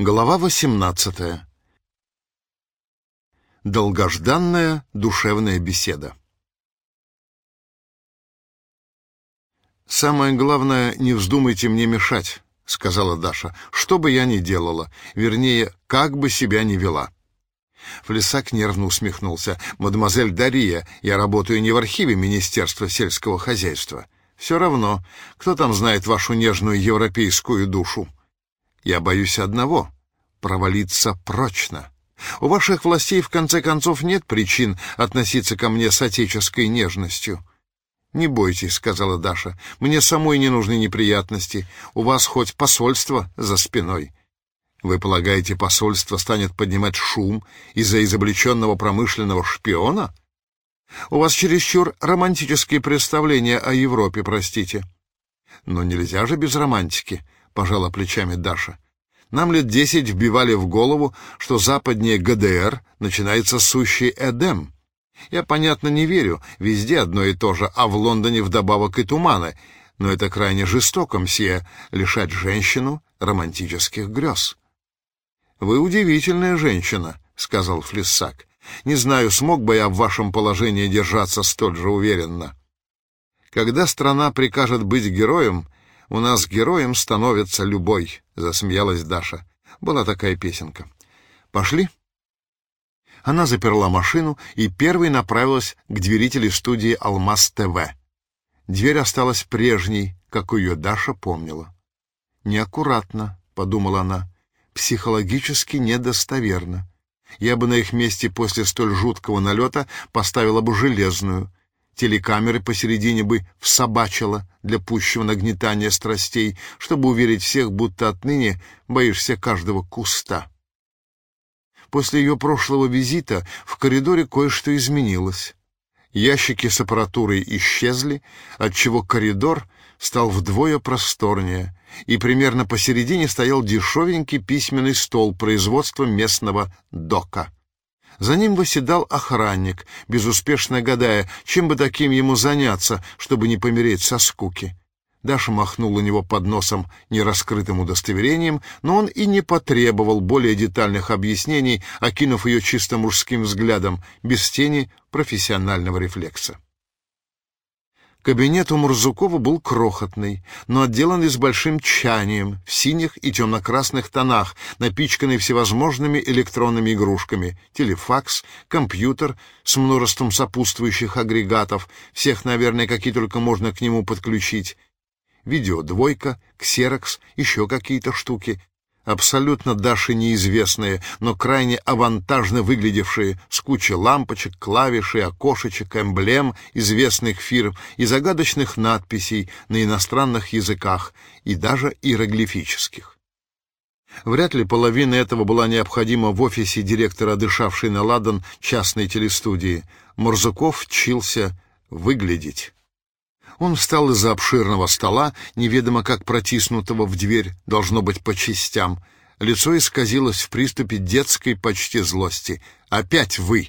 Глава 18. Долгожданная душевная беседа. «Самое главное, не вздумайте мне мешать», — сказала Даша, — «что бы я ни делала, вернее, как бы себя ни вела». Флесак нервно усмехнулся. «Мадемуазель Дария, я работаю не в архиве Министерства сельского хозяйства. Все равно, кто там знает вашу нежную европейскую душу?» Я боюсь одного — провалиться прочно. У ваших властей, в конце концов, нет причин относиться ко мне с отеческой нежностью. «Не бойтесь», — сказала Даша, — «мне самой не нужны неприятности. У вас хоть посольство за спиной». «Вы полагаете, посольство станет поднимать шум из-за изобличенного промышленного шпиона?» «У вас чересчур романтические представления о Европе, простите». «Но нельзя же без романтики», пожала плечами Даша. Нам лет десять вбивали в голову, что западнее ГДР начинается сущий Эдем. Я, понятно, не верю, везде одно и то же, а в Лондоне вдобавок и туманы. Но это крайне жестоко, мсье, лишать женщину романтических грез. «Вы удивительная женщина», — сказал Флиссак. «Не знаю, смог бы я в вашем положении держаться столь же уверенно. Когда страна прикажет быть героем, у нас героем становится любой», — засмеялась Даша. Была такая песенка. «Пошли?» Она заперла машину и первой направилась к двери телестудии «Алмаз ТВ». Дверь осталась прежней, как ее Даша помнила. «Неаккуратно», — подумала она, — «психологически недостоверно. Я бы на их месте после столь жуткого налета поставила бы железную, телекамеры посередине бы всобачила для пущего нагнетания страстей, чтобы уверить всех, будто отныне боишься каждого куста. После ее прошлого визита в коридоре кое-что изменилось. Ящики с аппаратурой исчезли, отчего коридор стал вдвое просторнее, и примерно посередине стоял дешевенький письменный стол производства местного дока. За ним восседал охранник, безуспешно гадая, чем бы таким ему заняться, чтобы не помереть со скуки. Даша махнула него под носом нераскрытым удостоверением, но он и не потребовал более детальных объяснений, окинув ее чисто мужским взглядом, без тени профессионального рефлекса. Кабинет у Мурзукова был крохотный, но отделанный с большим тщанием, в синих и темно-красных тонах, напичканный всевозможными электронными игрушками, телефакс, компьютер с множеством сопутствующих агрегатов, всех, наверное, какие только можно к нему подключить, видеодвойка, ксерокс, еще какие-то штуки, абсолютно Даше неизвестные, но крайне авантажно выглядевшие, с кучей лампочек, клавишей, окошечек, эмблем известных фирм и загадочных надписей на иностранных языках и даже иероглифических. Вряд ли половина этого была необходима в офисе директора, дышавшей на ладан частной телестудии. Мурзуков чился выглядеть. Он встал из-за обширного стола, неведомо как протиснутого в дверь, должно быть, по частям. Лицо исказилось в приступе детской почти злости. «Опять вы!»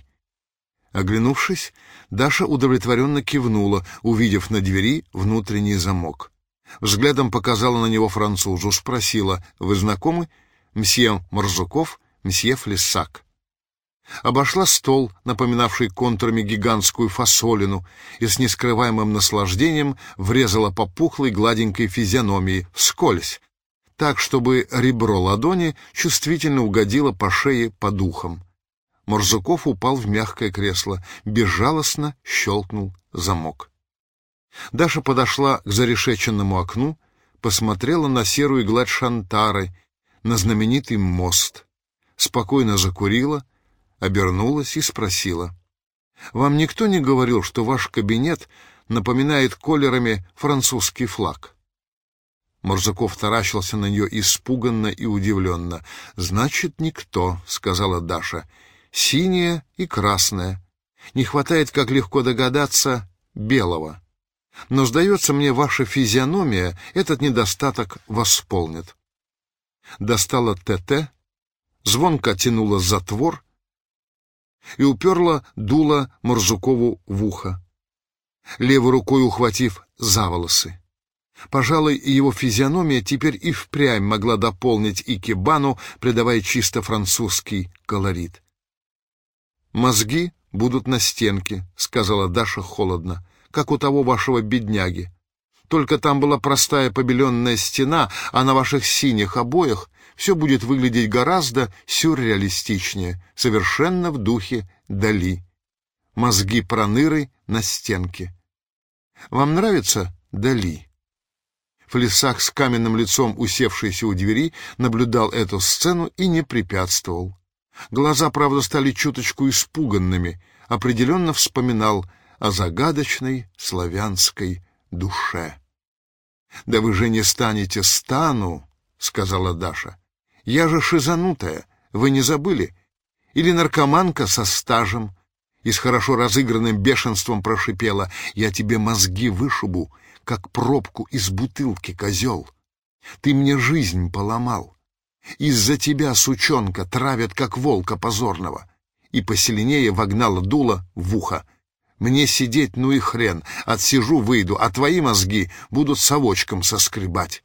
Оглянувшись, Даша удовлетворенно кивнула, увидев на двери внутренний замок. Взглядом показала на него французу, спросила, «Вы знакомы?» «Мсье Марзуков, мсье Флессак» обошла стол, напоминавший контурами гигантскую фасолину, и с нескрываемым наслаждением врезала по пухлой гладенькой физиономии, вскользь, так, чтобы ребро ладони чувствительно угодило по шее по духам. Морзуков упал в мягкое кресло, безжалостно щелкнул замок. Даша подошла к зарешеченному окну, посмотрела на серую гладь Шантары, на знаменитый мост, спокойно закурила, обернулась и спросила. «Вам никто не говорил, что ваш кабинет напоминает колерами французский флаг?» Морзаков таращился на нее испуганно и удивленно. «Значит, никто», — сказала Даша. «Синее и красное. Не хватает, как легко догадаться, белого. Но, сдается мне, ваша физиономия этот недостаток восполнит». Достала ТТ, звонко тянула затвор — и уперла дуло Морзукову в ухо, левой рукой ухватив за волосы. Пожалуй, его физиономия теперь и впрямь могла дополнить икебану, придавая чисто французский колорит. «Мозги будут на стенке», — сказала Даша холодно, — «как у того вашего бедняги. Только там была простая побеленная стена, а на ваших синих обоях все будет выглядеть гораздо сюрреалистичнее, совершенно в духе Дали. Мозги проныры на стенке. Вам нравится Дали?» Флесак с каменным лицом, усевшийся у двери, наблюдал эту сцену и не препятствовал. Глаза, правда, стали чуточку испуганными, определенно вспоминал о загадочной славянской душе. «Да вы же не станете стану», — сказала Даша. «Я же шизанутая, вы не забыли? Или наркоманка со стажем?» И с хорошо разыгранным бешенством прошипела. «Я тебе мозги вышибу, как пробку из бутылки, козел. Ты мне жизнь поломал. Из-за тебя, сучонка, травят, как волка позорного. И посильнее вогнала дуло в ухо. Мне сидеть, ну и хрен. Отсижу, выйду, а твои мозги будут совочком соскребать.